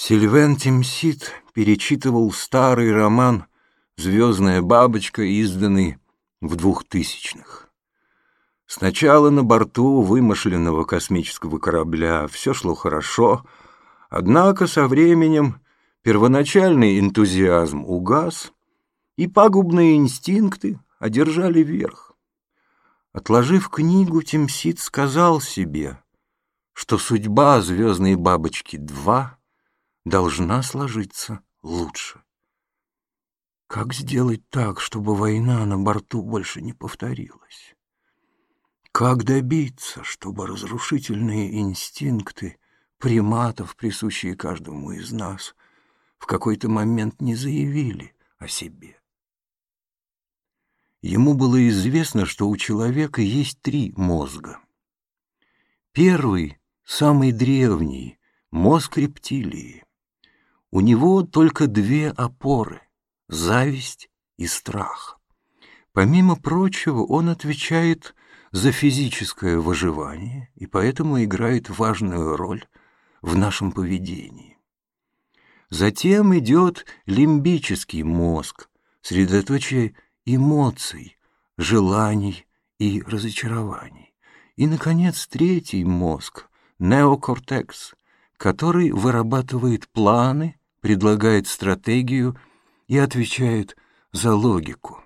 Сильвен Тимсит перечитывал старый роман «Звездная бабочка», изданный в двухтысячных. Сначала на борту вымышленного космического корабля все шло хорошо, однако со временем первоначальный энтузиазм угас, и пагубные инстинкты одержали верх. Отложив книгу, Тимсит сказал себе, что судьба «Звездной бабочки-2» должна сложиться лучше. Как сделать так, чтобы война на борту больше не повторилась? Как добиться, чтобы разрушительные инстинкты приматов, присущие каждому из нас, в какой-то момент не заявили о себе? Ему было известно, что у человека есть три мозга. Первый, самый древний, мозг рептилии. У него только две опоры — зависть и страх. Помимо прочего, он отвечает за физическое выживание и поэтому играет важную роль в нашем поведении. Затем идет лимбический мозг, средоточие эмоций, желаний и разочарований. И, наконец, третий мозг — неокортекс, который вырабатывает планы, предлагает стратегию и отвечает за логику.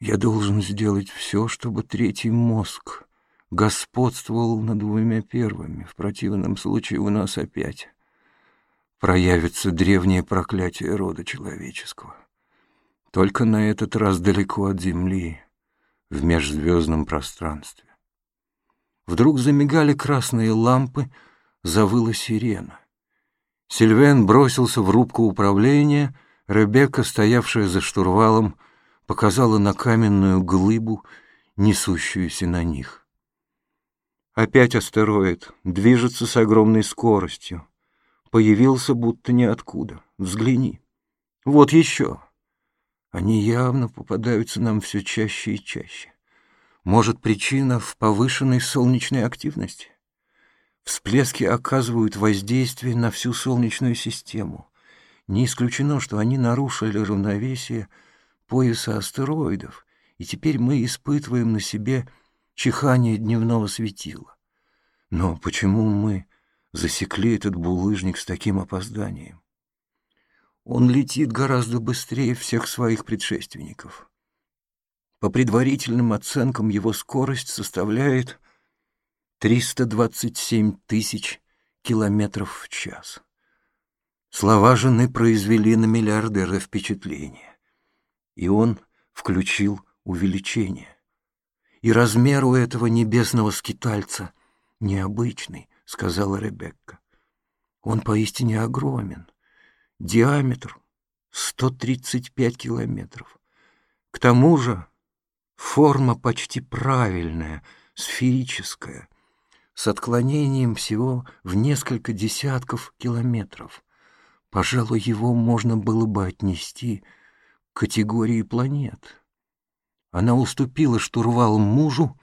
Я должен сделать все, чтобы третий мозг господствовал над двумя первыми. В противном случае у нас опять проявится древнее проклятие рода человеческого. Только на этот раз далеко от Земли, в межзвездном пространстве. Вдруг замигали красные лампы, завыла сирена. Сильвен бросился в рубку управления, Ребекка, стоявшая за штурвалом, показала на каменную глыбу, несущуюся на них. Опять астероид, движется с огромной скоростью. Появился будто ниоткуда. Взгляни. Вот еще. Они явно попадаются нам все чаще и чаще. Может, причина в повышенной солнечной активности? Всплески оказывают воздействие на всю Солнечную систему. Не исключено, что они нарушили равновесие пояса астероидов, и теперь мы испытываем на себе чихание дневного светила. Но почему мы засекли этот булыжник с таким опозданием? Он летит гораздо быстрее всех своих предшественников. По предварительным оценкам его скорость составляет 327 тысяч километров в час. Слова жены произвели на миллиардера впечатление, и он включил увеличение. И размер у этого небесного скитальца необычный, сказала Ребекка. Он поистине огромен. Диаметр 135 километров. К тому же форма почти правильная, сферическая, с отклонением всего в несколько десятков километров. Пожалуй, его можно было бы отнести к категории планет. Она уступила штурвал мужу,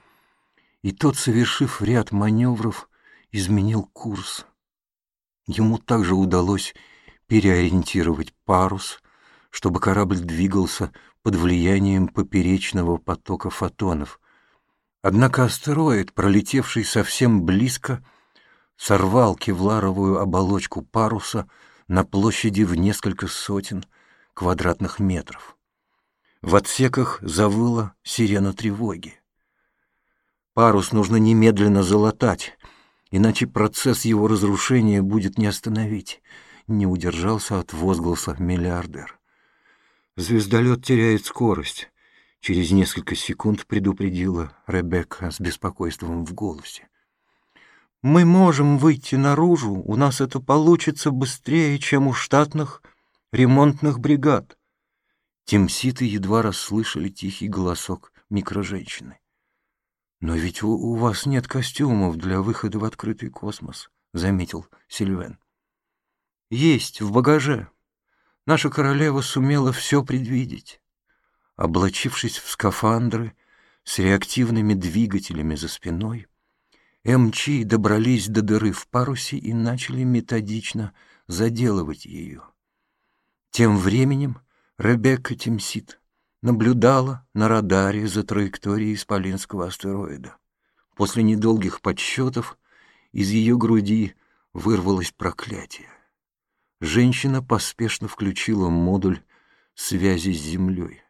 и тот, совершив ряд маневров, изменил курс. Ему также удалось переориентировать парус, чтобы корабль двигался под влиянием поперечного потока фотонов, Однако астероид, пролетевший совсем близко, сорвал кевларовую оболочку паруса на площади в несколько сотен квадратных метров. В отсеках завыла сирена тревоги. Парус нужно немедленно залатать, иначе процесс его разрушения будет не остановить. Не удержался от возгласа миллиардер. Звездолет теряет скорость. Через несколько секунд предупредила Ребекка с беспокойством в голосе. «Мы можем выйти наружу, у нас это получится быстрее, чем у штатных ремонтных бригад». Тимситы едва расслышали тихий голосок микроженщины. «Но ведь у, у вас нет костюмов для выхода в открытый космос», — заметил Сильвен. «Есть, в багаже. Наша королева сумела все предвидеть. Облачившись в скафандры с реактивными двигателями за спиной, МЧ добрались до дыры в парусе и начали методично заделывать ее. Тем временем Ребекка Тимсит наблюдала на радаре за траекторией исполинского астероида. После недолгих подсчетов из ее груди вырвалось проклятие. Женщина поспешно включила модуль связи с Землей.